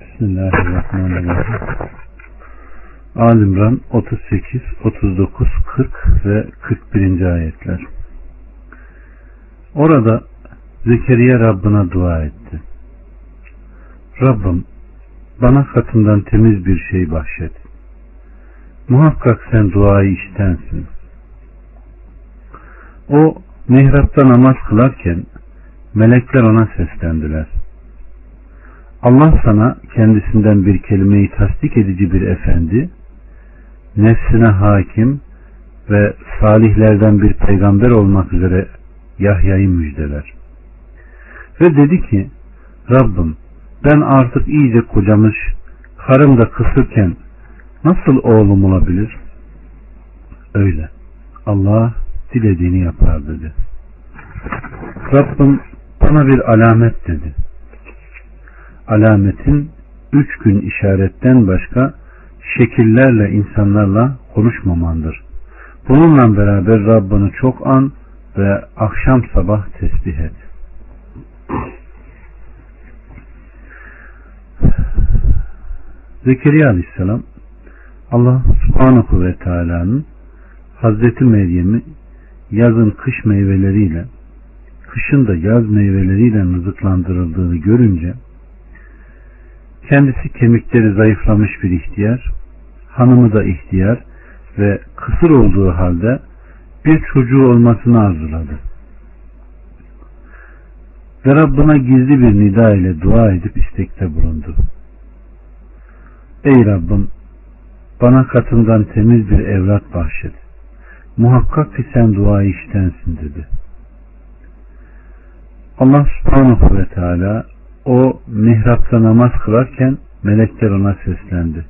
Bismillahirrahmanirrahim. Alimran 38, 39, 40 ve 41. ayetler. Orada Zekeriya Rabbına dua etti. Rabbim bana katından temiz bir şey bahşet. Muhakkak sen duayı iştensin. O mihrapta namaz kılarken melekler ona seslendiler. Allah sana kendisinden bir kelimeyi tasdik edici bir efendi, nefsine hakim ve salihlerden bir peygamber olmak üzere Yahya'yı müjdeler. Ve dedi ki, Rabbim ben artık iyice kocamış, karım da kısırken nasıl oğlum olabilir? Öyle. Allah dilediğini yapar dedi. Rabbim bana bir alamet dedi. Alametin üç gün işaretten başka şekillerle insanlarla konuşmamandır. Bununla beraber Rabbini çok an ve akşam sabah tesbih et. Zekeriya Aleyhisselam Allah Subhanahu ve Teala'nın Hazreti Meryem'i yazın kış meyveleriyle kışın da yaz meyveleriyle rızıklandırıldığını görünce kendisi kemikleri zayıflamış bir ihtiyar hanımı da ihtiyar ve kısır olduğu halde bir çocuğu olmasını arzuladı. Ve Rabbına gizli bir nida ile dua edip istekte bulundu. Ey Rabbim bana katından temiz bir evlat bahşet. Muhakkak ki sen duayı iştensin dedi. Allah subhanahu ve teala o mihrapta namaz kılarken melekler ona seslendi.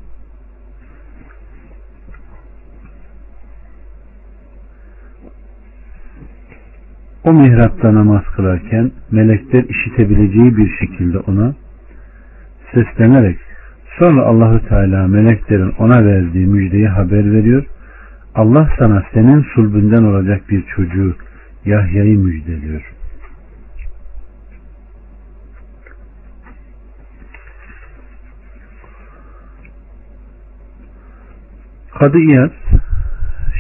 O mihrapta namaz kılarken melekler işitebileceği bir şekilde ona seslenerek sonra Allahü Teala meleklerin ona verdiği müjdeyi haber veriyor. Allah sana senin sulbünden olacak bir çocuğu Yahya'yı müjdeliyor. Kadı İyaz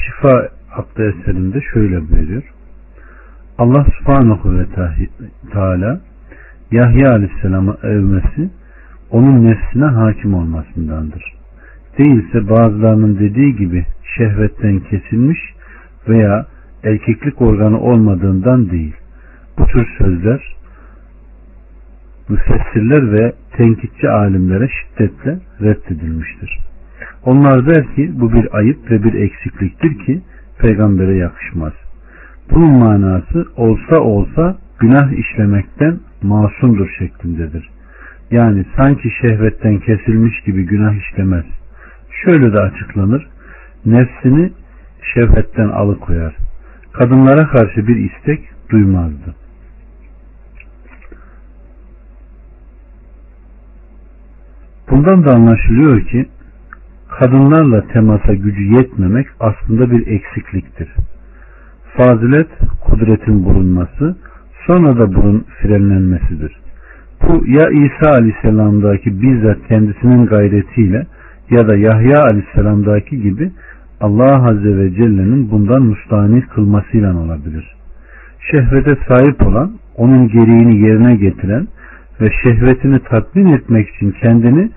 Şifa adlı eserinde şöyle buyuruyor. Allah subhanahu ve teala Yahya aleyhisselamı övmesi onun nefsine hakim olmasındandır. Değilse bazılarının dediği gibi şehvetten kesilmiş veya erkeklik organı olmadığından değil. Bu tür sözler müfessirler ve tenkitçi alimlere şiddetle reddedilmiştir. Onlar der ki bu bir ayıp ve bir eksikliktir ki peygambere yakışmaz. Bunun manası olsa olsa günah işlemekten masumdur şeklindedir. Yani sanki şehvetten kesilmiş gibi günah işlemez. Şöyle de açıklanır. Nefsini şehvetten alıkoyar. Kadınlara karşı bir istek duymazdı. Bundan da anlaşılıyor ki kadınlarla temasa gücü yetmemek aslında bir eksikliktir. Fazilet kudretin bulunması sonra da bunun frenlenmesidir. Bu ya İsa Aleyhisselam'daki bizzat kendisinin gayretiyle ya da Yahya Aleyhisselam'daki gibi Allah Azze ve Celle'nin bundan müstahni kılmasıyla olabilir. Şehvete sahip olan, onun gereğini yerine getiren ve şehvetini tatmin etmek için kendini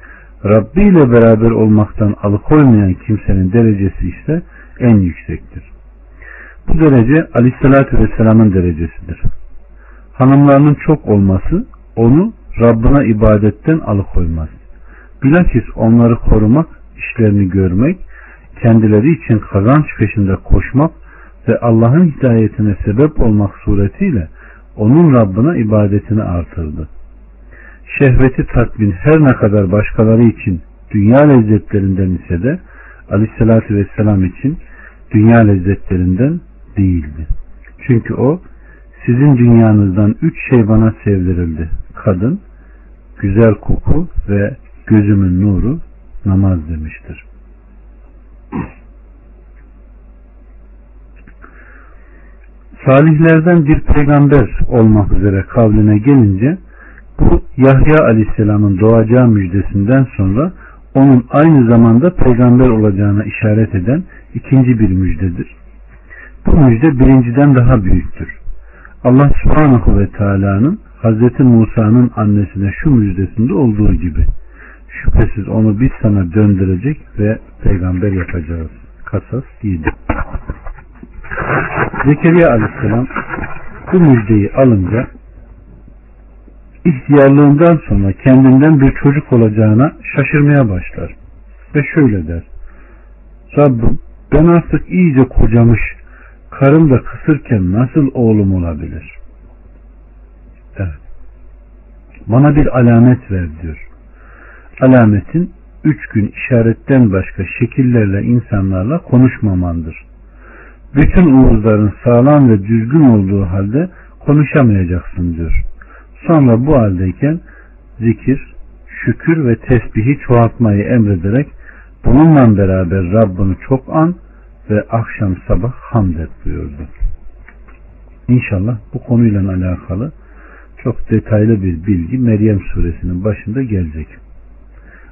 Rabbi ile beraber olmaktan alıkoymayan kimsenin derecesi ise en yüksektir. Bu derece Aleyhisselatü Vesselam'ın derecesidir. Hanımlarının çok olması onu Rabbına ibadetten alıkoymaz. Bilakis onları korumak, işlerini görmek, kendileri için kazanç peşinde koşmak ve Allah'ın hidayetine sebep olmak suretiyle onun Rabbına ibadetini artırdı. Şehveti tatmin her ne kadar başkaları için dünya lezzetlerinden ise de aleyhissalatü vesselam için dünya lezzetlerinden değildi. Çünkü o sizin dünyanızdan üç şey bana sevdirildi. Kadın, güzel koku ve gözümün nuru namaz demiştir. Salihlerden bir peygamber olmak üzere kavline gelince Bu Yahya Aleyhisselam'ın doğacağı müjdesinden sonra onun aynı zamanda peygamber olacağına işaret eden ikinci bir müjdedir. Bu müjde birinciden daha büyüktür. Allah subhanahu ve teala'nın Hz. Musa'nın annesine şu müjdesinde olduğu gibi şüphesiz onu biz sana döndürecek ve peygamber yapacağız. Kasas 7 Zekeriya aleyhisselam bu müjdeyi alınca ihtiyarlığından sonra kendinden bir çocuk olacağına şaşırmaya başlar. Ve şöyle der. Rabbim ben artık iyice kocamış, karım da kısırken nasıl oğlum olabilir? Evet. Bana bir alamet ver diyor. Alametin üç gün işaretten başka şekillerle insanlarla konuşmamandır. Bütün uğuzların sağlam ve düzgün olduğu halde konuşamayacaksın diyor. Sonra bu haldeyken zikir, şükür ve tesbihi çoğaltmayı emrederek bununla beraber Rabbini çok an ve akşam sabah hamd et buyurdu. İnşallah bu konuyla alakalı çok detaylı bir bilgi Meryem suresinin başında gelecek.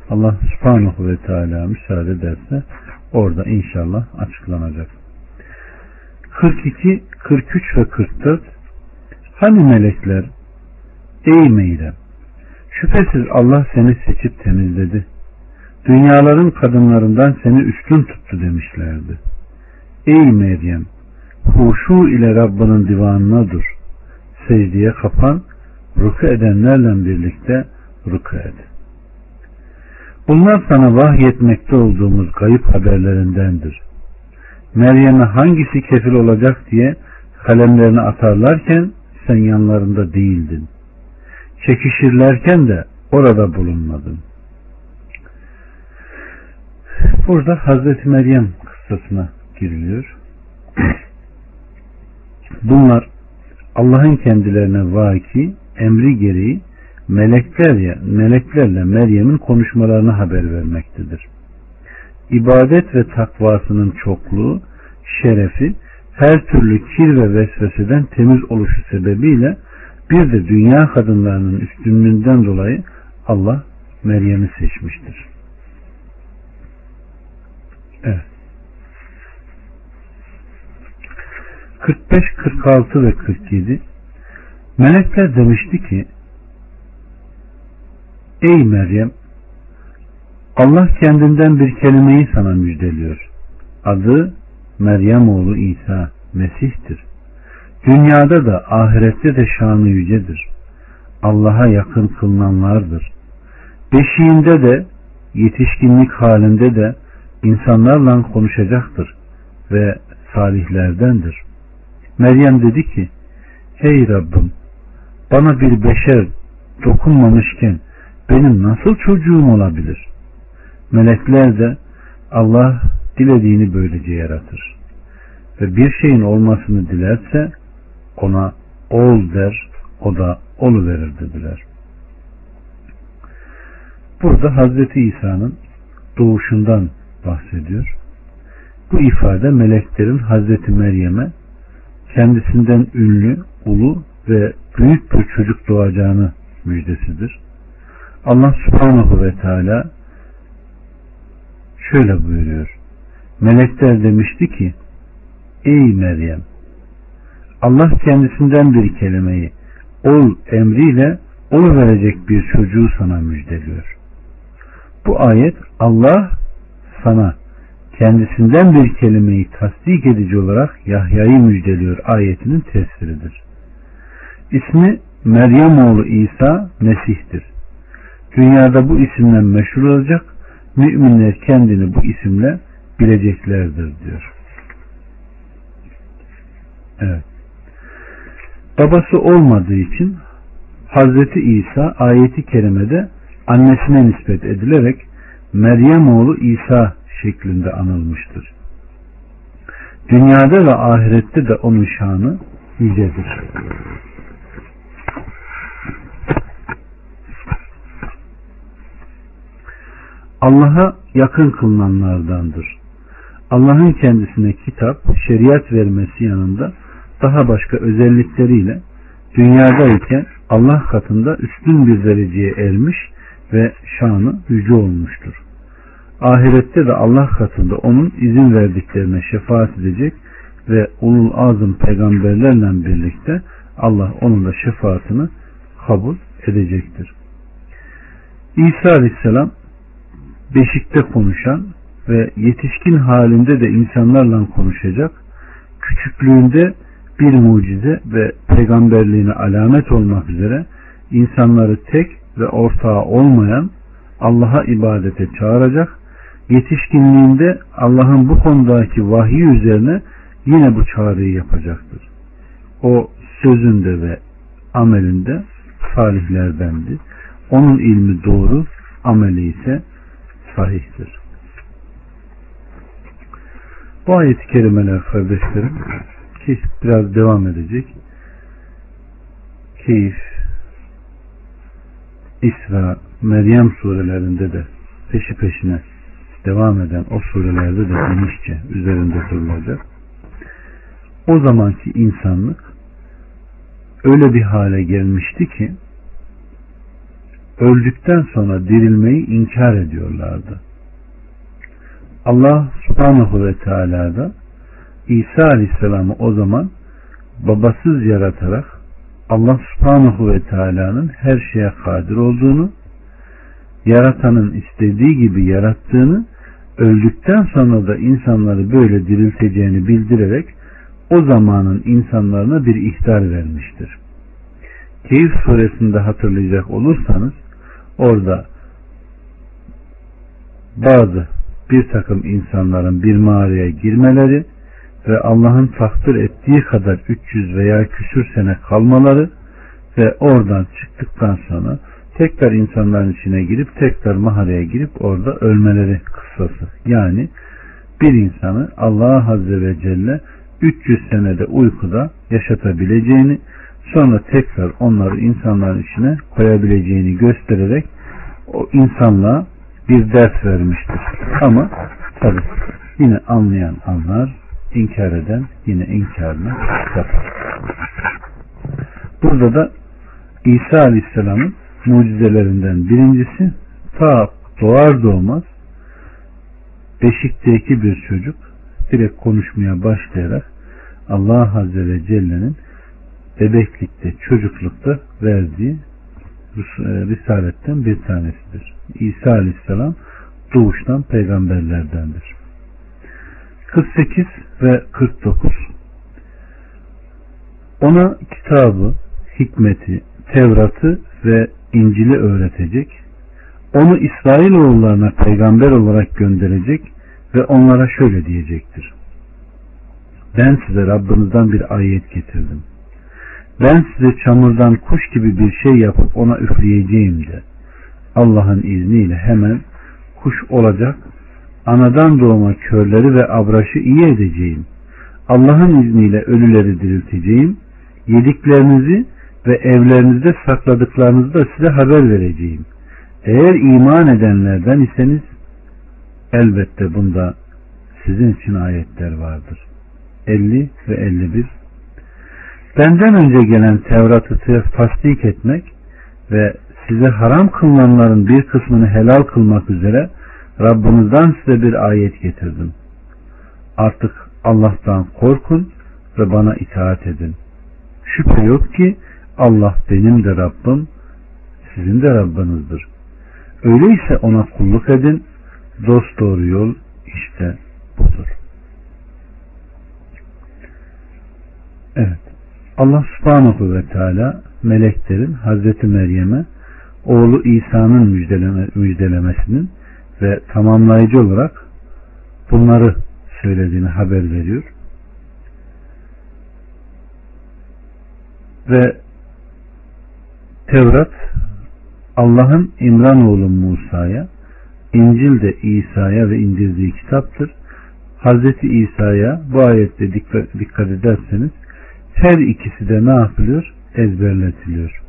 Allah subhanahu ve teala müsaade ederse orada inşallah açıklanacak. 42, 43 ve 44 Hani melekler Ey Meyrem şüphesiz Allah seni seçip temizledi. Dünyaların kadınlarından seni üstün tuttu demişlerdi. Ey Meryem huşu ile Rabbinin divanına dur. Secdeye kapan, ruku edenlerle birlikte ruku et. Bunlar sana vahyetmekte olduğumuz kayıp haberlerindendir. Meryem'e hangisi kefil olacak diye kalemlerini atarlarken sen yanlarında değildin. Çekişirlerken de orada bulunmadın. Burada Hazreti Meryem kıssasına giriliyor. Bunlar Allah'ın kendilerine vaki emri gereği melekler ya, meleklerle Meryem'in konuşmalarını haber vermektedir. İbadet ve takvasının çokluğu, şerefi, her türlü kir ve vesveseden temiz oluşu sebebiyle bir de dünya kadınlarının üstünlüğünden dolayı Allah Meryem'i seçmiştir. Evet. 45, 46 ve 47 Melekler demişti ki Ey Meryem Allah kendinden bir kelimeyi sana müjdeliyor. Adı Meryem oğlu İsa Mesih'tir. Dünyada da ahirette de şanı yücedir. Allah'a yakın kılınanlardır. Beşiğinde de yetişkinlik halinde de insanlarla konuşacaktır ve salihlerdendir. Meryem dedi ki Hey Rabbim bana bir beşer dokunmamışken benim nasıl çocuğum olabilir? Melekler de Allah dilediğini böylece yaratır. Ve bir şeyin olmasını dilerse ona ol der, o da olu verir dediler. Burada Hazreti İsa'nın doğuşundan bahsediyor. Bu ifade meleklerin Hazreti Meryem'e kendisinden ünlü, ulu ve büyük bir çocuk doğacağını müjdesidir. Allah subhanahu ve teala şöyle buyuruyor. Melekler demişti ki Ey Meryem Allah kendisinden bir kelimeyi ol emriyle onu verecek bir çocuğu sana müjdeliyor. Bu ayet Allah sana kendisinden bir kelimeyi tasdik edici olarak Yahya'yı müjdeliyor ayetinin tefsiridir. İsmi Meryem oğlu İsa Mesih'tir. Dünyada bu isimle meşhur olacak, müminler kendini bu isimle bileceklerdir diyor. Evet. Babası olmadığı için Hazreti İsa ayeti kerimede annesine nispet edilerek Meryem oğlu İsa şeklinde anılmıştır. Dünyada ve ahirette de onun şanı yücedir. Allah'a yakın kılınanlardandır. Allah'ın kendisine kitap, şeriat vermesi yanında daha başka özellikleriyle dünyadayken Allah katında üstün bir dereceye ermiş ve şanı yüce olmuştur. Ahirette de Allah katında onun izin verdiklerine şefaat edecek ve ulul azım peygamberlerle birlikte Allah onun da şefaatini kabul edecektir. İsa Aleyhisselam beşikte konuşan ve yetişkin halinde de insanlarla konuşacak, küçüklüğünde bir mucize ve peygamberliğine alamet olmak üzere insanları tek ve ortağı olmayan Allah'a ibadete çağıracak, yetişkinliğinde Allah'ın bu konudaki vahyi üzerine yine bu çağrıyı yapacaktır. O sözünde ve amelinde salihlerdendi. Onun ilmi doğru, ameli ise sahihtir. Bu ayet-i kerimeler kardeşlerim ki biraz devam edecek. Keyif, İsra, Meryem surelerinde de peşi peşine devam eden o surelerde de genişçe üzerinde durulacak. O zamanki insanlık öyle bir hale gelmişti ki öldükten sonra dirilmeyi inkar ediyorlardı. Allah subhanahu ve teala da İsa aleyhisselamı o zaman babasız yaratarak Allah subhanahu ve teala'nın her şeye kadir olduğunu yaratanın istediği gibi yarattığını öldükten sonra da insanları böyle dirilteceğini bildirerek o zamanın insanlarına bir ihtar vermiştir. Keyif suresinde hatırlayacak olursanız orada bazı bir takım insanların bir mağaraya girmeleri ve Allah'ın takdir ettiği kadar 300 veya küsür sene kalmaları ve oradan çıktıktan sonra tekrar insanların içine girip tekrar mağaraya girip orada ölmeleri kıssası. Yani bir insanı Allah Azze ve Celle 300 senede uykuda yaşatabileceğini sonra tekrar onları insanların içine koyabileceğini göstererek o insanlığa bir ders vermiştir. Ama tabi yine anlayan anlar, inkar eden yine inkarını yapar. Burada da İsa Aleyhisselam'ın mucizelerinden birincisi ta doğar doğmaz beşikteki bir çocuk direkt konuşmaya başlayarak Allah Azze ve Celle'nin bebeklikte, çocuklukta verdiği e, risaletten bir tanesidir. İsa Aleyhisselam doğuştan peygamberlerdendir. 48 ve 49 Ona kitabı, hikmeti, Tevrat'ı ve İncil'i öğretecek, onu İsrailoğullarına peygamber olarak gönderecek ve onlara şöyle diyecektir. Ben size Rabbinizden bir ayet getirdim. Ben size çamurdan kuş gibi bir şey yapıp ona üfleyeceğim de Allah'ın izniyle hemen kuş olacak anadan doğma körleri ve abraşı iyi edeceğim. Allah'ın izniyle ölüleri dirilteceğim. Yediklerinizi ve evlerinizde sakladıklarınızı da size haber vereceğim. Eğer iman edenlerden iseniz elbette bunda sizin için ayetler vardır. 50 ve 51 Benden önce gelen Tevrat'ı tasdik etmek ve size haram kılınanların bir kısmını helal kılmak üzere Rabbinizden size bir ayet getirdim. Artık Allah'tan korkun ve bana itaat edin. Şüphe yok ki Allah benim de Rabbim, sizin de Rabbinizdir. Öyleyse ona kulluk edin. Dost doğru yol işte budur. Evet. Allah subhanahu ve teala meleklerin Hazreti Meryem'e oğlu İsa'nın müjdeleme, müjdelemesinin ve tamamlayıcı olarak bunları söylediğini haber veriyor. Ve Tevrat Allah'ın İmran oğlu Musa'ya, İncil de İsa'ya ve indirdiği kitaptır. Hazreti İsa'ya bu ayette dikkat, ederseniz her ikisi de ne yapılıyor? Ezberletiliyor.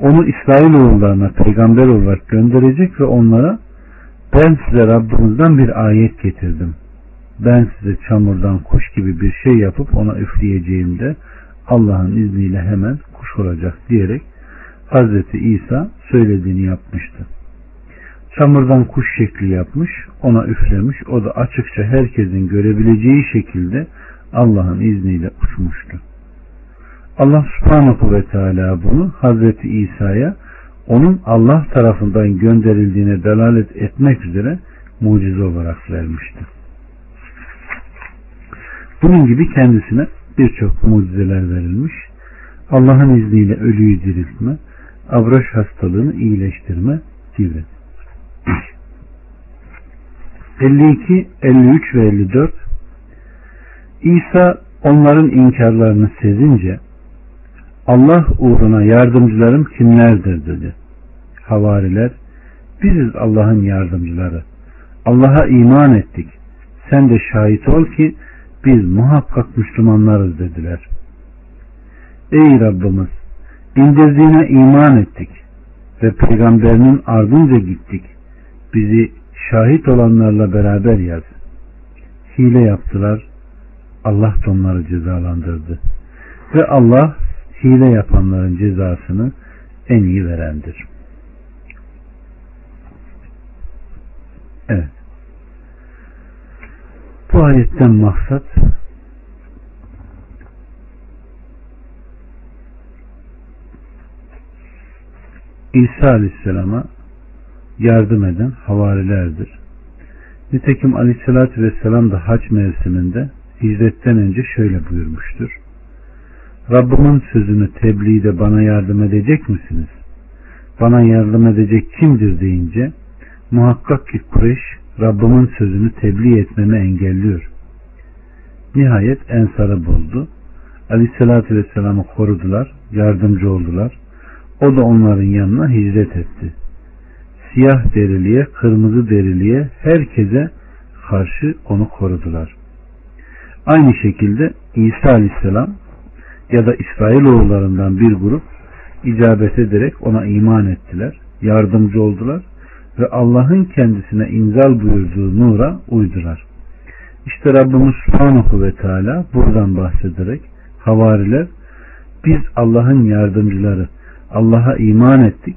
Onu İsrailoğullarına peygamber olarak gönderecek ve onlara ben size Rabbinizden bir ayet getirdim. Ben size çamurdan kuş gibi bir şey yapıp ona üfleyeceğimde Allah'ın izniyle hemen kuş olacak diyerek Hazreti İsa söylediğini yapmıştı. Çamurdan kuş şekli yapmış, ona üflemiş, o da açıkça herkesin görebileceği şekilde Allah'ın izniyle uçmuştu. Allah subhanahu ve teala bunu Hazreti İsa'ya onun Allah tarafından gönderildiğine delalet etmek üzere mucize olarak vermişti. Bunun gibi kendisine birçok mucizeler verilmiş. Allah'ın izniyle ölüyü diriltme, abraş hastalığını iyileştirme gibi. 52, 53 ve 54 İsa onların inkarlarını sezince Allah uğruna yardımcılarım kimlerdir dedi. Havariler biziz Allah'ın yardımcıları. Allah'a iman ettik. Sen de şahit ol ki biz muhakkak Müslümanlarız dediler. Ey Rabbimiz indirdiğine iman ettik ve peygamberinin ardınca gittik. Bizi şahit olanlarla beraber yaz. Hile yaptılar. Allah da onları cezalandırdı. Ve Allah hile yapanların cezasını en iyi verendir. Evet. Bu ayetten maksat İsa Aleyhisselam'a yardım eden havarilerdir. Nitekim Aleyhisselatü Vesselam da hac mevsiminde hicretten önce şöyle buyurmuştur. Rabbimin sözünü tebliğde bana yardım edecek misiniz? Bana yardım edecek kimdir deyince muhakkak ki Kureyş Rabbimin sözünü tebliğ etmemi engelliyor. Nihayet Ensar'ı buldu. Aleyhissalatü Vesselam'ı korudular, yardımcı oldular. O da onların yanına hicret etti. Siyah deriliye, kırmızı deriliye herkese karşı onu korudular. Aynı şekilde İsa Aleyhisselam ya da İsrailoğullarından bir grup icabet ederek ona iman ettiler, yardımcı oldular ve Allah'ın kendisine inzal buyurduğu nura uydular. İşte Rabbimiz Subhanahu ve Teala buradan bahsederek havariler biz Allah'ın yardımcıları Allah'a iman ettik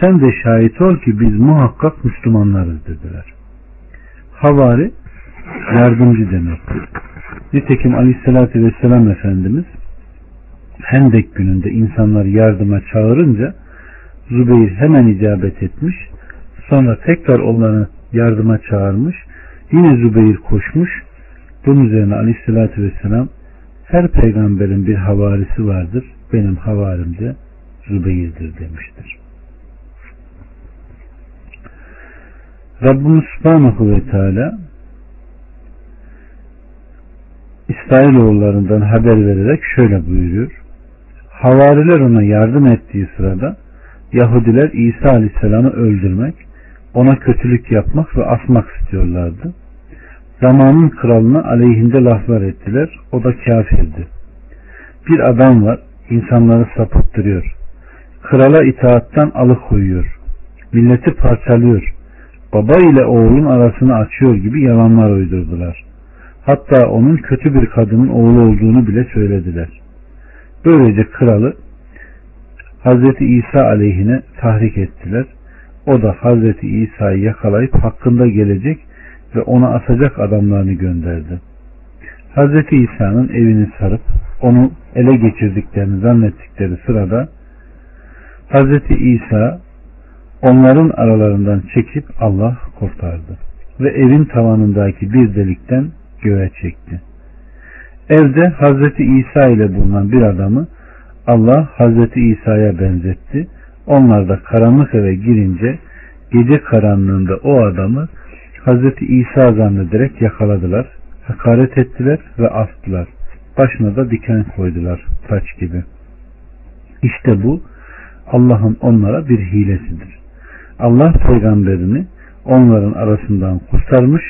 sen de şahit ol ki biz muhakkak Müslümanlarız dediler. Havari yardımcı demektir. Nitekim Aleyhisselatü Vesselam Efendimiz Hendek gününde insanlar yardıma çağırınca Zübeyir hemen icabet etmiş. Sonra tekrar onları yardıma çağırmış. Yine Zübeyir koşmuş. Bunun üzerine aleyhissalatü vesselam her peygamberin bir havarisi vardır. Benim havarim de Zübeyir'dir demiştir. Rabbimiz Subhanahu ve Teala İsrailoğullarından haber vererek şöyle buyuruyor. Havariler ona yardım ettiği sırada Yahudiler İsa Aleyhisselam'ı öldürmek, ona kötülük yapmak ve asmak istiyorlardı. Zamanın kralına aleyhinde laflar ettiler. O da kafirdi. Bir adam var, insanları sapıttırıyor. Krala itaattan alıkoyuyor. Milleti parçalıyor. Baba ile oğlun arasını açıyor gibi yalanlar uydurdular. Hatta onun kötü bir kadının oğlu olduğunu bile söylediler. Böylece kralı Hazreti İsa aleyhine tahrik ettiler. O da Hazreti İsa'yı yakalayıp hakkında gelecek ve ona asacak adamlarını gönderdi. Hazreti İsa'nın evini sarıp onu ele geçirdiklerini zannettikleri sırada Hazreti İsa onların aralarından çekip Allah kurtardı ve evin tavanındaki bir delikten göğe çekti. Evde Hazreti İsa ile bulunan bir adamı Allah Hazreti İsa'ya benzetti. Onlar da karanlık eve girince gece karanlığında o adamı Hazreti İsa zannederek yakaladılar, hakaret ettiler ve astılar. Başına da diken koydular taç gibi. İşte bu Allah'ın onlara bir hilesidir. Allah peygamberini onların arasından kurtarmış,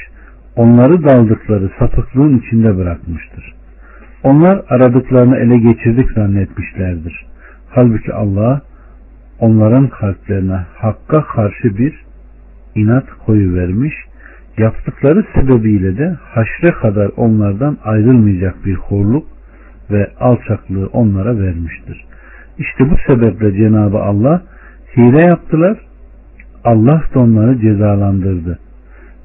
onları daldıkları sapıklığın içinde bırakmıştır. Onlar aradıklarını ele geçirdik zannetmişlerdir. Halbuki Allah onların kalplerine hakka karşı bir inat koyu vermiş, yaptıkları sebebiyle de haşre kadar onlardan ayrılmayacak bir horluk ve alçaklığı onlara vermiştir. İşte bu sebeple Cenabı Allah hile yaptılar. Allah da onları cezalandırdı.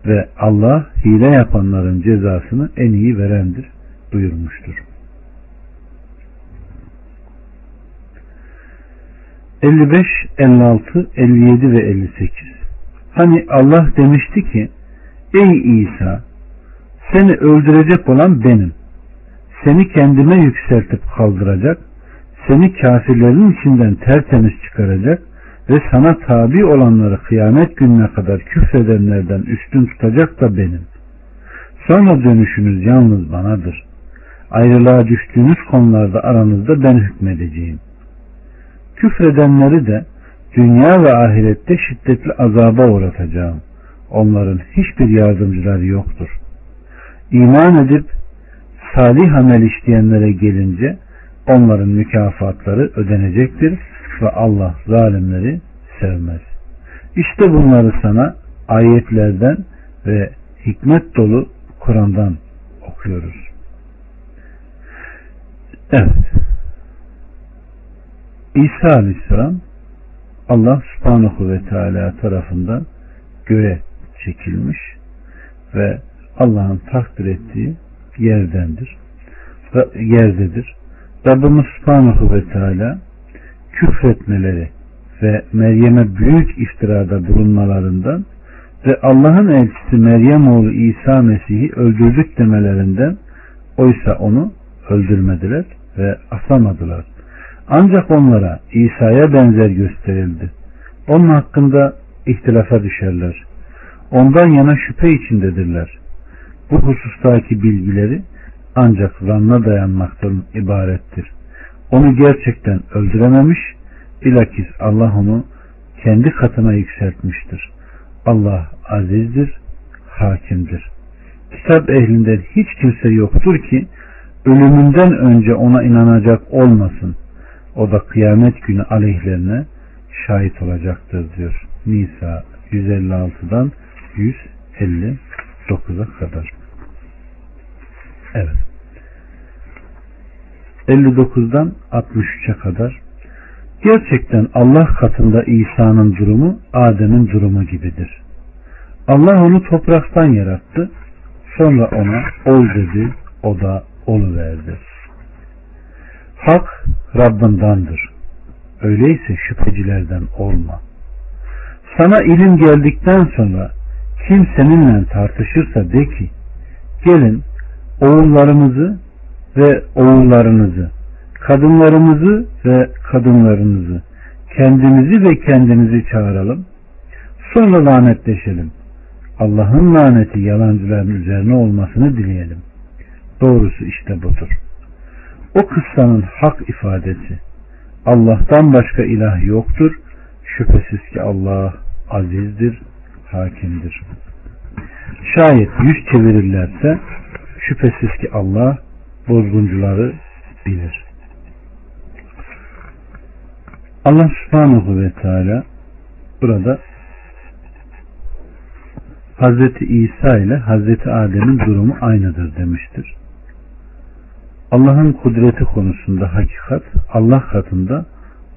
Ve Allah hile yapanların cezasını en iyi verendir buyurmuştur. 55, 56, 57 ve 58 Hani Allah demişti ki Ey İsa seni öldürecek olan benim. Seni kendime yükseltip kaldıracak, seni kafirlerin içinden tertemiz çıkaracak ve sana tabi olanları kıyamet gününe kadar küfredenlerden üstün tutacak da benim. Sonra dönüşünüz yalnız banadır. Ayrılığa düştüğünüz konularda aranızda ben hükmedeceğim. Küfredenleri de dünya ve ahirette şiddetli azaba uğratacağım. Onların hiçbir yardımcıları yoktur. İman edip salih amel işleyenlere gelince onların mükafatları ödenecektir ve Allah zalimleri sevmez. İşte bunları sana ayetlerden ve hikmet dolu Kur'an'dan okuyoruz. Evet. İsa Aleyhisselam Allah subhanahu ve teala tarafından göğe çekilmiş ve Allah'ın takdir ettiği yerdendir. Yerdedir. Rabbimiz subhanahu ve teala küfretmeleri ve Meryem'e büyük iftirada bulunmalarından ve Allah'ın elçisi Meryem oğlu İsa Mesih'i öldürdük demelerinden oysa onu öldürmediler ve asamadılar. Ancak onlara İsa'ya benzer gösterildi. Onun hakkında ihtilafa düşerler. Ondan yana şüphe içindedirler. Bu husustaki bilgileri ancak zanna dayanmaktan ibarettir. Onu gerçekten öldürememiş, bilakis Allah onu kendi katına yükseltmiştir. Allah azizdir, hakimdir. Kitap ehlinden hiç kimse yoktur ki ölümünden önce ona inanacak olmasın. O da kıyamet günü aleyhlerine şahit olacaktır diyor. Nisa 156'dan 159'a kadar. Evet. 59'dan 63'e kadar gerçekten Allah katında İsa'nın durumu Adem'in durumu gibidir. Allah onu topraktan yarattı. Sonra ona ol dedi. O da olu verdi. Hak Rabbindandır. Öyleyse şüphecilerden olma. Sana ilim geldikten sonra kim seninle tartışırsa de ki gelin oğullarımızı ve oğullarınızı kadınlarımızı ve kadınlarınızı kendimizi ve kendimizi çağıralım sonra lanetleşelim Allah'ın laneti yalancıların üzerine olmasını dileyelim doğrusu işte budur o kıssanın hak ifadesi Allah'tan başka ilah yoktur şüphesiz ki Allah azizdir hakimdir şayet yüz çevirirlerse şüphesiz ki Allah bozguncuları bilir. Allah subhanahu ve teala burada Hazreti İsa ile Hazreti Adem'in durumu aynıdır demiştir. Allah'ın kudreti konusunda hakikat Allah katında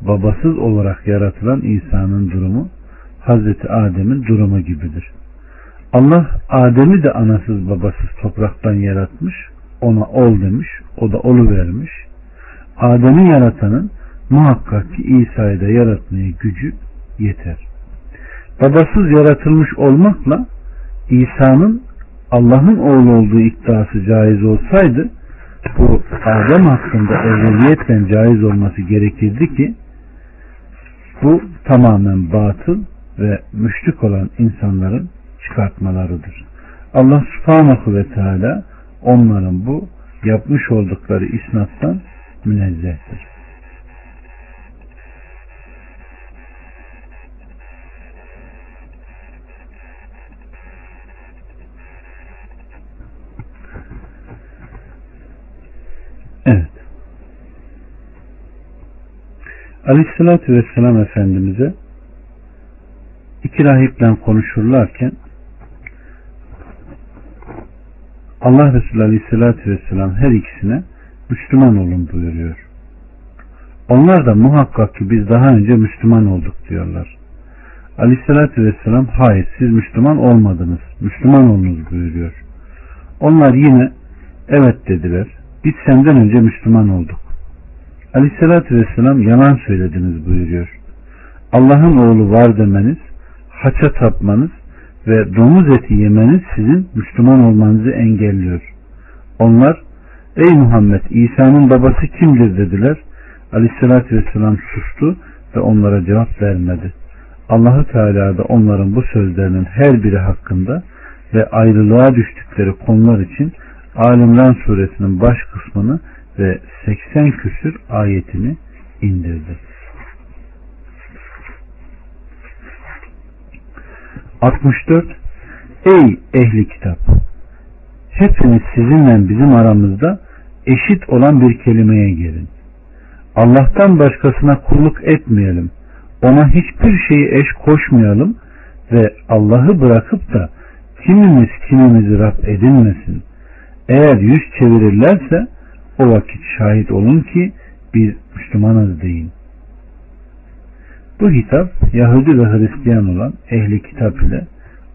babasız olarak yaratılan İsa'nın durumu Hazreti Adem'in durumu gibidir. Allah Adem'i de anasız babasız topraktan yaratmış, ona ol demiş, o da olu vermiş. Adem'i yaratanın muhakkak ki İsa'yı da yaratmaya gücü yeter. Babasız yaratılmış olmakla İsa'nın Allah'ın oğlu olduğu iddiası caiz olsaydı bu Adem hakkında evveliyetten caiz olması gerekirdi ki bu tamamen batıl ve müşrik olan insanların çıkartmalarıdır. Allah subhanahu ve teala onların bu yapmış oldukları isnattan münezzehtir. Evet. Aleyhissalatü Vesselam Efendimiz'e iki rahiple konuşurlarken Allah Resulü Aleyhisselatü Vesselam her ikisine Müslüman olun buyuruyor. Onlar da muhakkak ki biz daha önce Müslüman olduk diyorlar. Aleyhissalatü vesselam hayır siz Müslüman olmadınız. Müslüman olunuz buyuruyor. Onlar yine evet dediler. Biz senden önce Müslüman olduk. Aleyhissalatü vesselam yalan söylediniz buyuruyor. Allah'ın oğlu var demeniz, haça tapmanız ve domuz eti yemeniz sizin Müslüman olmanızı engelliyor. Onlar, ey Muhammed İsa'nın babası kimdir dediler. Aleyhissalatü vesselam sustu ve onlara cevap vermedi. Allahu Teala da onların bu sözlerinin her biri hakkında ve ayrılığa düştükleri konular için Alimran suresinin baş kısmını ve 80 küsür ayetini indirdi. 64 Ey ehli kitap! Hepiniz sizinle bizim aramızda eşit olan bir kelimeye gelin. Allah'tan başkasına kulluk etmeyelim. Ona hiçbir şeyi eş koşmayalım ve Allah'ı bırakıp da kimimiz kimimizi Rab edinmesin. Eğer yüz çevirirlerse o vakit şahit olun ki biz Müslümanız deyin. Bu hitap Yahudi ve Hristiyan olan ehli kitap ile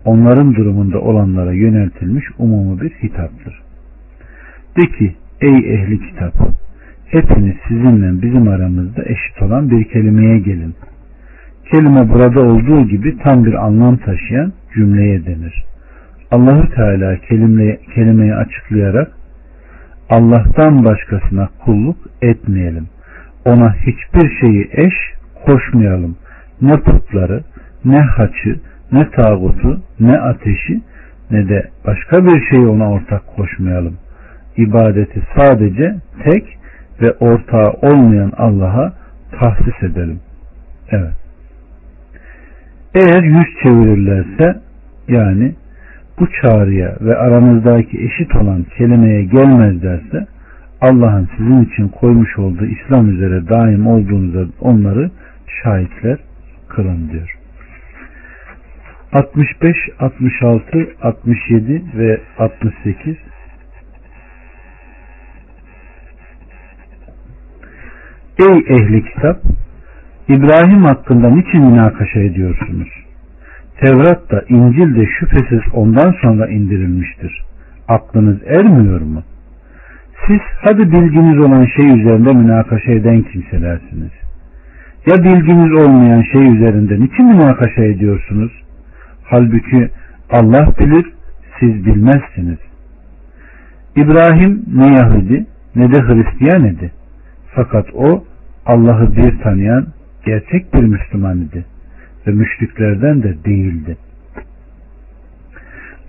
onların durumunda olanlara yöneltilmiş umumi bir hitaptır. De ki ey ehli kitap hepiniz sizinle bizim aramızda eşit olan bir kelimeye gelin. Kelime burada olduğu gibi tam bir anlam taşıyan cümleye denir. Allahü Teala kelime, kelimeyi açıklayarak Allah'tan başkasına kulluk etmeyelim. Ona hiçbir şeyi eş koşmayalım. Ne putları, ne haçı, ne tağutu, ne ateşi, ne de başka bir şeyi ona ortak koşmayalım. İbadeti sadece tek ve ortağı olmayan Allah'a tahsis edelim. Evet. Eğer yüz çevirirlerse yani bu çağrıya ve aranızdaki eşit olan kelimeye gelmezlerse Allah'ın sizin için koymuş olduğu İslam üzere daim olduğunuza onları şahitler kılın diyor. 65, 66, 67 ve 68 Ey ehli kitap! İbrahim hakkında niçin münakaşa ediyorsunuz? Tevrat da İncil de şüphesiz ondan sonra indirilmiştir. Aklınız ermiyor mu? Siz hadi bilginiz olan şey üzerinde münakaşa eden kimselersiniz. Ya bilginiz olmayan şey üzerinde niçin münakaşa ediyorsunuz? Halbuki Allah bilir, siz bilmezsiniz. İbrahim ne Yahudi ne de Hristiyan idi. Fakat o Allah'ı bir tanıyan gerçek bir Müslüman idi ve müşriklerden de değildi.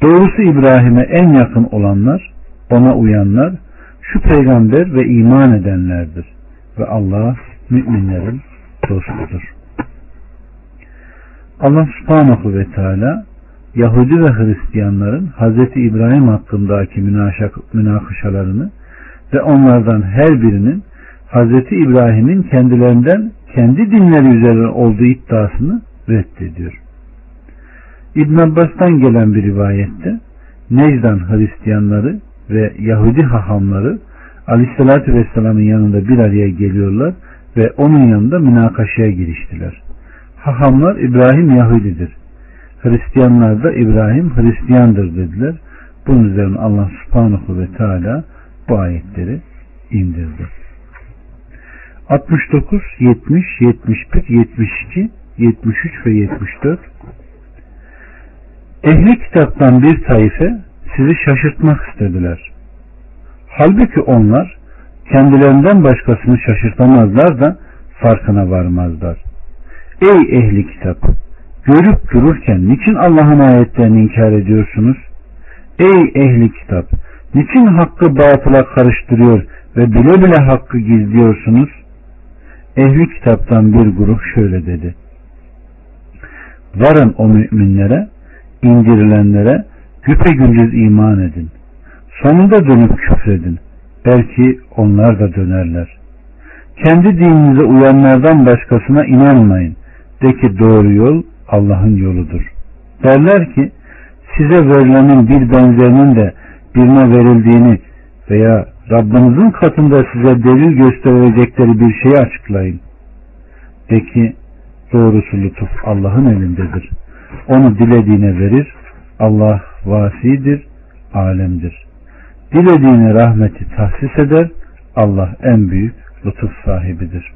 Doğrusu İbrahim'e en yakın olanlar, ona uyanlar, şu peygamber ve iman edenlerdir. Ve Allah müminlerin dostudur. Allah subhanahu ve teala Yahudi ve Hristiyanların Hz. İbrahim hakkındaki münakışalarını ve onlardan her birinin Hz. İbrahim'in kendilerinden kendi dinleri üzerine olduğu iddiasını reddediyor. İbn Abbas'tan gelen bir rivayette Necdan Hristiyanları ve Yahudi hahamları Aleyhisselatü Vesselam'ın yanında bir araya geliyorlar ve onun yanında münakaşaya giriştiler. Hahamlar İbrahim Yahudidir. Hristiyanlar da İbrahim Hristiyandır dediler. Bunun üzerine Allah subhanahu ve teala bu ayetleri indirdi. 69, 70, 71, 72 73 ve 74 Ehli kitaptan bir taife sizi şaşırtmak istediler. Halbuki onlar kendilerinden başkasını şaşırtamazlar da farkına varmazlar. Ey ehli kitap! Görüp dururken niçin Allah'ın ayetlerini inkar ediyorsunuz? Ey ehli kitap! Niçin hakkı batıla karıştırıyor ve bile bile hakkı gizliyorsunuz? Ehli kitaptan bir grup şöyle dedi. Varın o müminlere, indirilenlere güpe gündüz iman edin. Sonunda dönüp küfredin. Belki onlar da dönerler. Kendi dininize uyanlardan başkasına inanmayın. De ki doğru yol Allah'ın yoludur. Derler ki size verilenin bir benzerinin de birine verildiğini veya Rabbinizin katında size delil gösterecekleri bir şeyi açıklayın. De ki doğrusu lütuf Allah'ın elindedir. Onu dilediğine verir. Allah vasidir, alemdir. Dilediğine rahmeti tahsis eder. Allah en büyük lütuf sahibidir.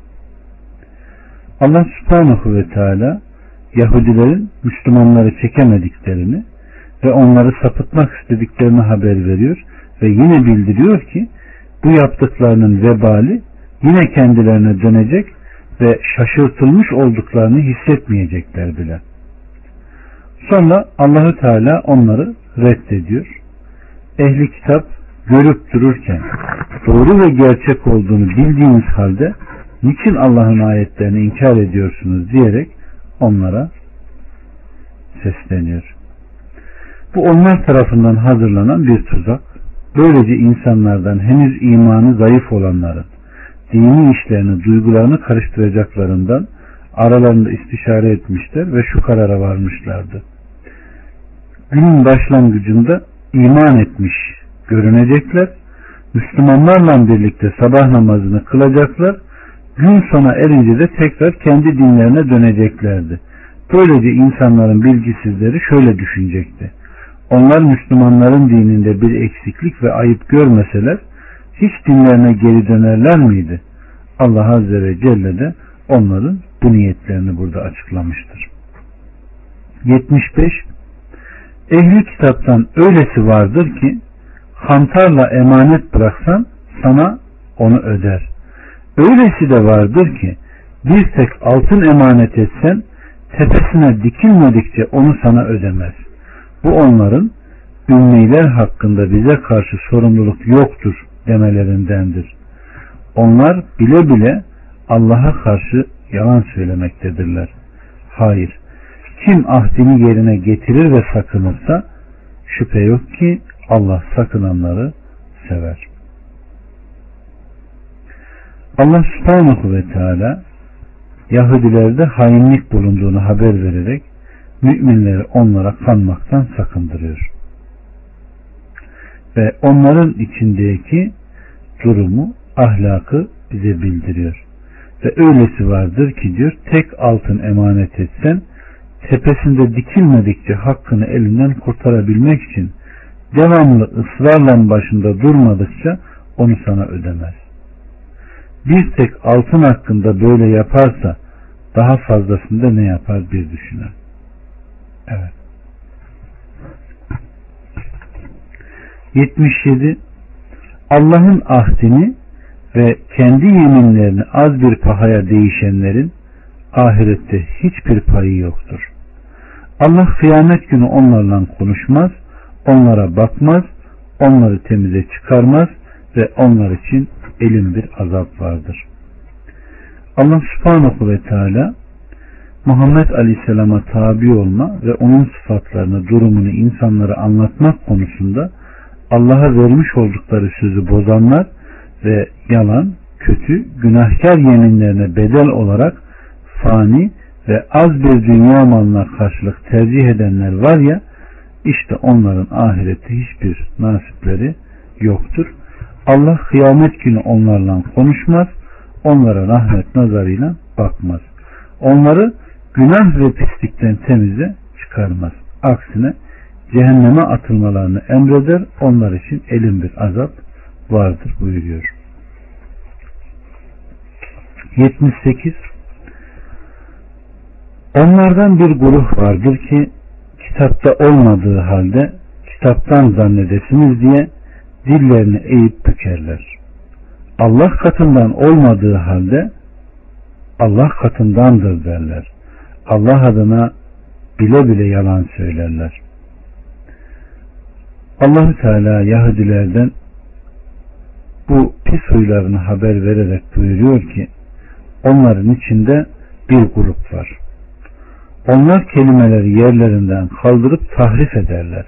Allah subhanahu ve teala Yahudilerin Müslümanları çekemediklerini ve onları sapıtmak istediklerini haber veriyor ve yine bildiriyor ki bu yaptıklarının vebali yine kendilerine dönecek ve şaşırtılmış olduklarını hissetmeyecekler bile. Sonra Allahü Teala onları reddediyor. Ehli kitap görüp dururken doğru ve gerçek olduğunu bildiğiniz halde niçin Allah'ın ayetlerini inkar ediyorsunuz diyerek onlara sesleniyor. Bu onlar tarafından hazırlanan bir tuzak. Böylece insanlardan henüz imanı zayıf olanların dini işlerini, duygularını karıştıracaklarından aralarında istişare etmişler ve şu karara varmışlardı. Günün başlangıcında iman etmiş görünecekler, Müslümanlarla birlikte sabah namazını kılacaklar, gün sona erince de tekrar kendi dinlerine döneceklerdi. Böylece insanların bilgisizleri şöyle düşünecekti. Onlar Müslümanların dininde bir eksiklik ve ayıp görmeseler hiç dinlerine geri dönerler miydi? Allah Azze ve Celle de onların bu niyetlerini burada açıklamıştır. 75 Ehli kitaptan öylesi vardır ki kantarla emanet bıraksan sana onu öder. Öylesi de vardır ki bir tek altın emanet etsen tepesine dikilmedikçe onu sana ödemez. Bu onların ümmiler hakkında bize karşı sorumluluk yoktur demelerindendir. Onlar bile bile Allah'a karşı yalan söylemektedirler. Hayır. Kim ahdini yerine getirir ve sakınırsa şüphe yok ki Allah sakınanları sever. Allah subhanahu ve teala Yahudilerde hainlik bulunduğunu haber vererek müminleri onlara kanmaktan sakındırıyor. Ve onların içindeki durumu, ahlakı bize bildiriyor. Ve öylesi vardır ki diyor tek altın emanet etsen tepesinde dikilmedikçe hakkını elinden kurtarabilmek için devamlı ısrarla başında durmadıkça onu sana ödemez. Bir tek altın hakkında böyle yaparsa daha fazlasında ne yapar bir düşünün. Evet. 77 Allah'ın ahdini ve kendi yeminlerini az bir pahaya değişenlerin ahirette hiçbir payı yoktur. Allah kıyamet günü onlarla konuşmaz, onlara bakmaz, onları temize çıkarmaz ve onlar için elin bir azap vardır. Allah subhanahu ve teala Muhammed Aleyhisselam'a tabi olma ve onun sıfatlarını, durumunu insanlara anlatmak konusunda Allah'a vermiş oldukları sözü bozanlar ve yalan, kötü, günahkar yeminlerine bedel olarak fani ve az bir dünya malına karşılık tercih edenler var ya işte onların ahirette hiçbir nasipleri yoktur. Allah kıyamet günü onlarla konuşmaz, onlara rahmet nazarıyla bakmaz. Onları günah ve pislikten temize çıkarmaz. Aksine cehenneme atılmalarını emreder, onlar için elin bir azap vardır buyuruyor. 78 Onlardan bir grup vardır ki kitapta olmadığı halde kitaptan zannedesiniz diye dillerini eğip bükerler. Allah katından olmadığı halde Allah katındandır derler. Allah adına bile bile yalan söylerler. Allahü Teala Yahudilerden bu pis huylarını haber vererek buyuruyor ki onların içinde bir grup var. Onlar kelimeleri yerlerinden kaldırıp tahrif ederler.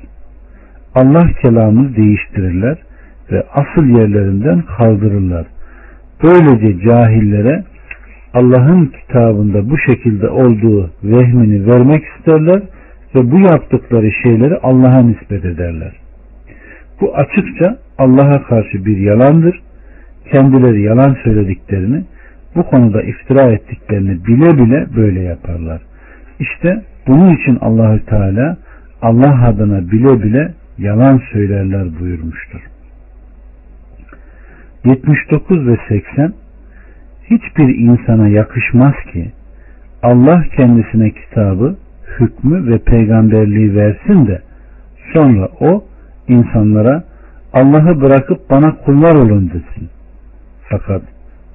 Allah kelamını değiştirirler ve asıl yerlerinden kaldırırlar. Böylece cahillere Allah'ın kitabında bu şekilde olduğu vehmini vermek isterler ve bu yaptıkları şeyleri Allah'a nispet ederler. Bu açıkça Allah'a karşı bir yalandır. Kendileri yalan söylediklerini, bu konuda iftira ettiklerini bile bile böyle yaparlar. İşte bunun için Allahü Teala Allah adına bile bile yalan söylerler buyurmuştur. 79 ve 80 Hiçbir insana yakışmaz ki Allah kendisine kitabı, hükmü ve peygamberliği versin de sonra o insanlara Allah'ı bırakıp bana kullar olun desin. Fakat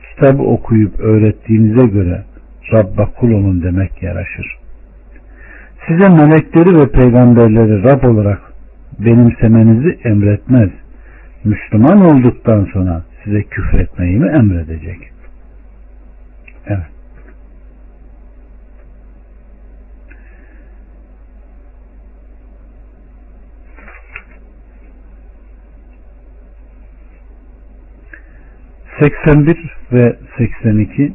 kitabı okuyup öğrettiğinize göre Rabba kul olun demek yaraşır. Size melekleri ve peygamberleri Rab olarak benimsemenizi emretmez. Müslüman olduktan sonra size küfretmeyi mi emredecek? Evet. ...81 ve 82...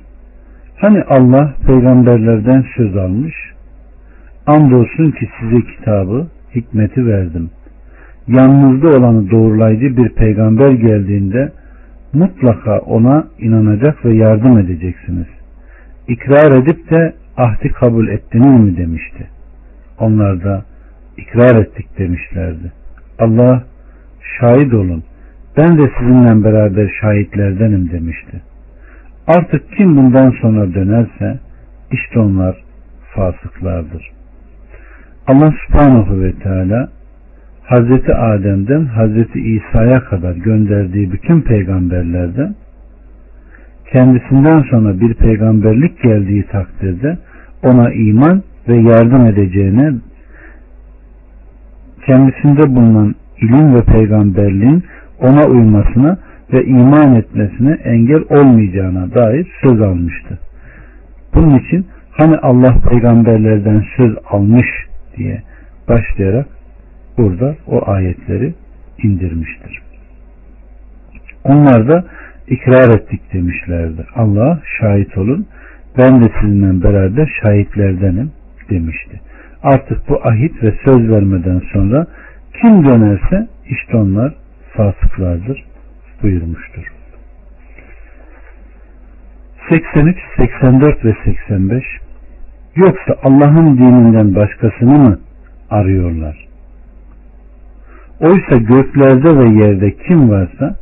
...hani Allah peygamberlerden söz almış... Andolsun ki size kitabı, hikmeti verdim. Yanınızda olanı doğrulayıcı bir peygamber geldiğinde mutlaka ona inanacak ve yardım edeceksiniz. İkrar edip de ahdi kabul ettiniz mi demişti. Onlar da ikrar ettik demişlerdi. Allah şahit olun ben de sizinle beraber şahitlerdenim demişti. Artık kim bundan sonra dönerse işte onlar fasıklardır. Allah subhanahu ve teala Hazreti Adem'den Hazreti İsa'ya kadar gönderdiği bütün peygamberlerden kendisinden sonra bir peygamberlik geldiği takdirde ona iman ve yardım edeceğine kendisinde bulunan ilim ve peygamberliğin ona uymasına ve iman etmesine engel olmayacağına dair söz almıştı. Bunun için hani Allah peygamberlerden söz almış diye başlayarak burada o ayetleri indirmiştir. Onlar da ikrar ettik demişlerdi. Allah şahit olun ben de sizinle beraber şahitlerdenim demişti. Artık bu ahit ve söz vermeden sonra kim dönerse işte onlar fasıklardır buyurmuştur. 83, 84 ve 85 Yoksa Allah'ın dininden başkasını mı arıyorlar? Oysa göklerde ve yerde kim varsa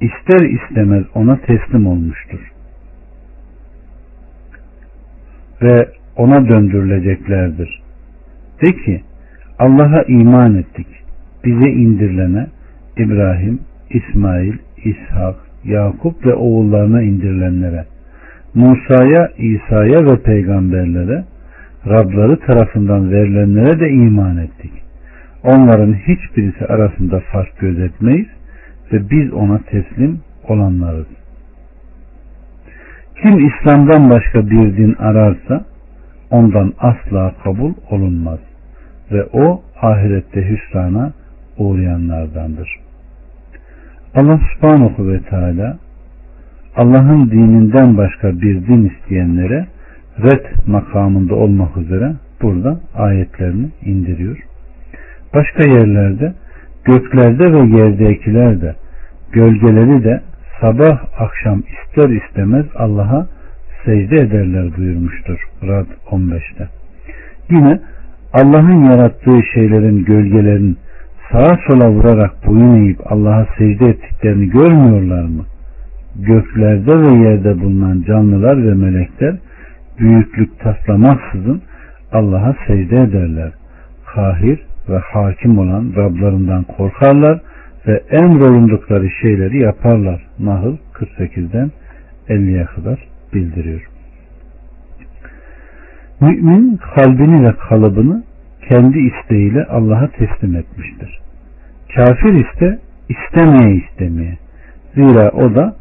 ister istemez ona teslim olmuştur. Ve ona döndürüleceklerdir. De ki Allah'a iman ettik. Bize indirilene İbrahim, İsmail, İshak, Yakup ve oğullarına indirilenlere Musa'ya, İsa'ya ve peygamberlere Rabları tarafından verilenlere de iman ettik. Onların hiçbirisi arasında fark gözetmeyiz ve biz ona teslim olanlarız. Kim İslam'dan başka bir din ararsa ondan asla kabul olunmaz ve o ahirette hüsrana uğrayanlardandır. Allah subhanahu ve teala Allah'ın dininden başka bir din isteyenlere red makamında olmak üzere burada ayetlerini indiriyor. Başka yerlerde göklerde ve yerdekiler de gölgeleri de sabah akşam ister istemez Allah'a secde ederler buyurmuştur Rad 15'te. Yine Allah'ın yarattığı şeylerin gölgelerin sağa sola vurarak boyun eğip Allah'a secde ettiklerini görmüyorlar mı? Göklerde ve yerde bulunan canlılar ve melekler büyüklük taslamaksızın Allah'a secde ederler. Kahir ve hakim olan Rablarından korkarlar ve emrolundukları şeyleri yaparlar. Nahl 48'den 50'ye kadar bildiriyor. Mümin kalbini ve kalıbını kendi isteğiyle Allah'a teslim etmiştir. Kafir ise istemeye istemeye. Zira o da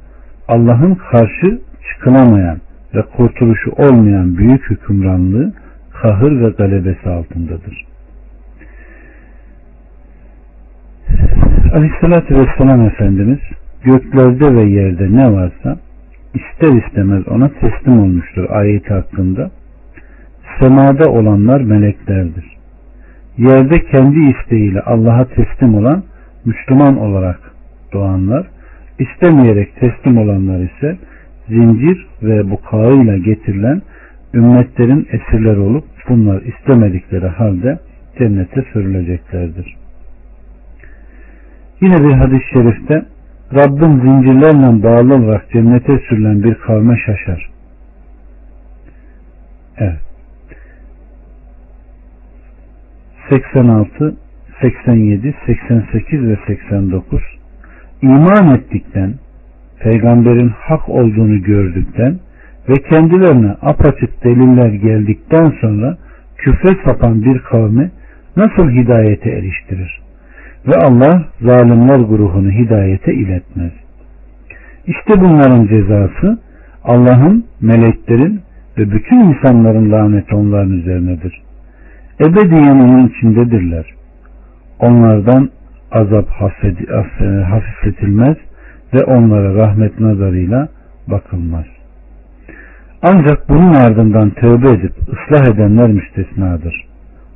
Allah'ın karşı çıkılamayan ve kurtuluşu olmayan büyük hükümranlığı kahır ve galebesi altındadır. Aleyhissalatü Vesselam Efendimiz göklerde ve yerde ne varsa ister istemez ona teslim olmuştur ayeti hakkında. Semada olanlar meleklerdir. Yerde kendi isteğiyle Allah'a teslim olan Müslüman olarak doğanlar, istemeyerek teslim olanlar ise zincir ve bu kağıyla getirilen ümmetlerin esirleri olup bunlar istemedikleri halde cennete sürüleceklerdir. Yine bir hadis-i şerifte Rabbim zincirlerle bağlı olarak cennete sürülen bir kavme şaşar. Evet. 86, 87, 88 ve 89 iman ettikten, peygamberin hak olduğunu gördükten ve kendilerine apaçık deliller geldikten sonra küfre sapan bir kavmi nasıl hidayete eriştirir? Ve Allah zalimler grubunu hidayete iletmez. İşte bunların cezası Allah'ın, meleklerin ve bütün insanların laneti onların üzerinedir. Ebediyen onun içindedirler. Onlardan azap hafifletilmez ve onlara rahmet nazarıyla bakılmaz. Ancak bunun ardından tövbe edip ıslah edenler müstesnadır.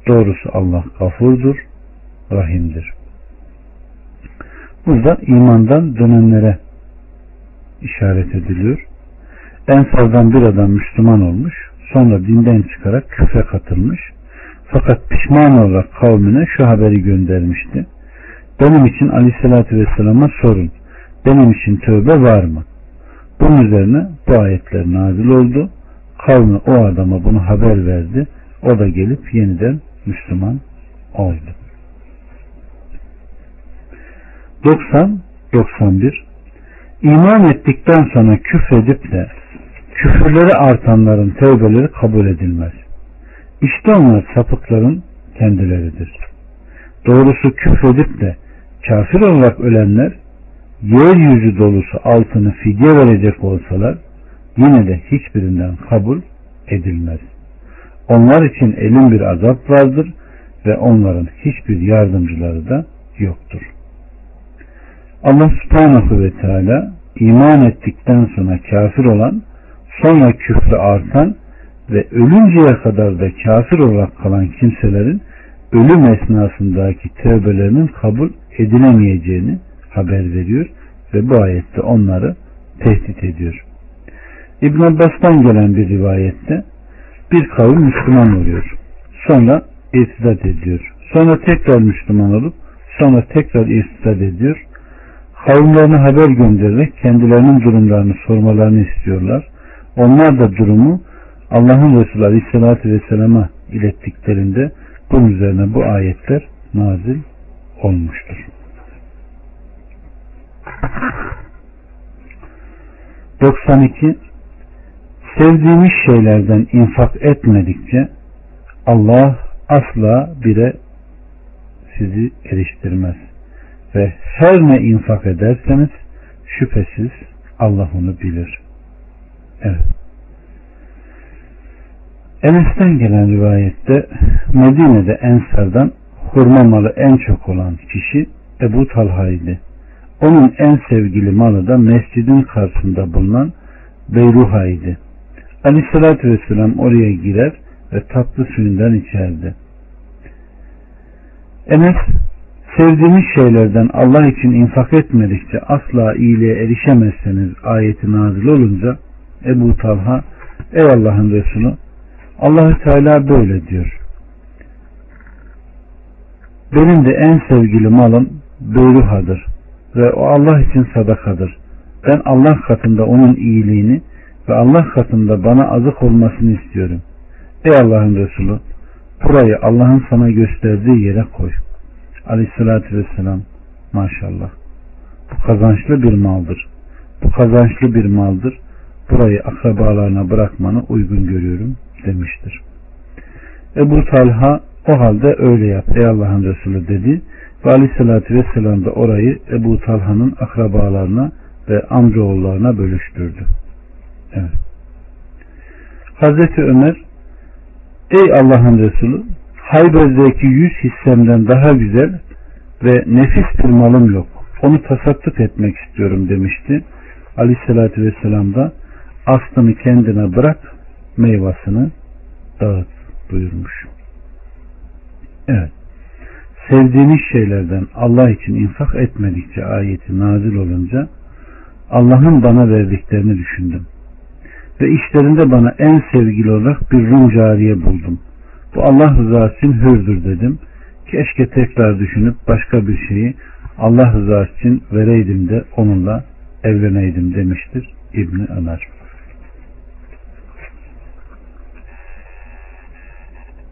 Doğrusu Allah gafurdur, rahimdir. Burada imandan dönenlere işaret ediliyor. Ensardan bir adam Müslüman olmuş, sonra dinden çıkarak küfre katılmış. Fakat pişman olarak kavmine şu haberi göndermişti. Benim için aleyhissalatü vesselama sorun. Benim için tövbe var mı? Bunun üzerine bu ayetler nazil oldu. Kavmi o adama bunu haber verdi. O da gelip yeniden Müslüman oldu. 90-91 İman ettikten sonra küfredip de küfürleri artanların tövbeleri kabul edilmez. İşte onlar sapıkların kendileridir. Doğrusu küfredip de kafir olarak ölenler yeryüzü dolusu altını fidye verecek olsalar yine de hiçbirinden kabul edilmez. Onlar için elin bir azap vardır ve onların hiçbir yardımcıları da yoktur. Allah subhanahu ve teala iman ettikten sonra kafir olan sonra küfrü artan ve ölünceye kadar da kafir olarak kalan kimselerin ölüm esnasındaki tövbelerinin kabul edilemeyeceğini haber veriyor ve bu ayette onları tehdit ediyor. İbn Abbas'tan gelen bir rivayette bir kavim Müslüman oluyor. Sonra irtidat ediyor. Sonra tekrar Müslüman olup sonra tekrar irtidat ediyor. Kavimlerine haber göndererek kendilerinin durumlarını sormalarını istiyorlar. Onlar da durumu Allah'ın Resulü Aleyhisselatü Vesselam'a ilettiklerinde bunun üzerine bu ayetler nazil olmuştur. 92 Sevdiğimiz şeylerden infak etmedikçe Allah asla bire sizi eriştirmez. Ve her ne infak ederseniz şüphesiz Allah onu bilir. Evet. Enes'ten gelen rivayette Medine'de Ensar'dan hurma malı en çok olan kişi Ebu Talha idi. Onun en sevgili malı da mescidin karşısında bulunan Beyruha idi. Aleyhissalatü Vesselam oraya girer ve tatlı suyundan içerdi. Enes sevdiğiniz şeylerden Allah için infak etmedikçe asla iyiliğe erişemezseniz ayeti nazil olunca Ebu Talha ey Allah'ın Resulü Allahü Teala böyle diyor. Benim de en sevgili malım Beyruha'dır ve o Allah için sadakadır. Ben Allah katında onun iyiliğini ve Allah katında bana azık olmasını istiyorum. Ey Allah'ın Resulü burayı Allah'ın sana gösterdiği yere koy. Aleyhissalatü vesselam maşallah. Bu kazançlı bir maldır. Bu kazançlı bir maldır. Burayı akrabalarına bırakmanı uygun görüyorum demiştir. Ebu Talha o halde öyle yap ey Allah'ın Resulü dedi ve aleyhissalatü vesselam da orayı Ebu Talha'nın akrabalarına ve amcaoğullarına bölüştürdü. Evet. Hazreti Ömer Ey Allah'ın Resulü Hayber'deki yüz hissemden daha güzel ve nefis bir malım yok. Onu tasadduk etmek istiyorum demişti. Aleyhissalatü vesselam da aslını kendine bırak meyvasını dağıt buyurmuş. Evet. sevdiğiniz şeylerden Allah için infak etmedikçe ayeti nazil olunca Allah'ın bana verdiklerini düşündüm. Ve işlerinde bana en sevgili olarak bir Rum cariye buldum. Bu Allah rızası için hürdür dedim. Keşke tekrar düşünüp başka bir şeyi Allah rızası için vereydim de onunla evleneydim demiştir İbni Ömer.